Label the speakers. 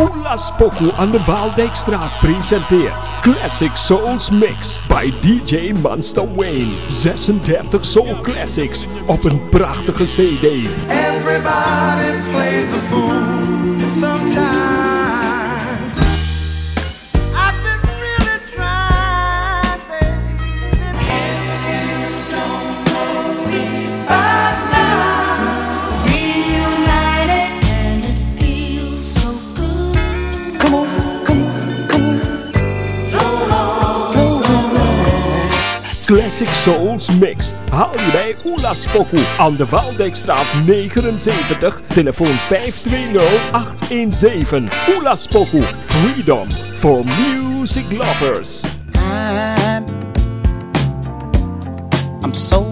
Speaker 1: Oela Spoku aan de Waaldijkstraat presenteert Classic Souls Mix bij DJ Monster Wayne. 36 Soul Classics op een prachtige CD.
Speaker 2: Everybody plays
Speaker 1: Classic Souls Mix haal je bij Oela Spoku aan de Waaldijkstraat 79, telefoon 520-817. Oela Spoku, freedom for music lovers.
Speaker 3: I'm so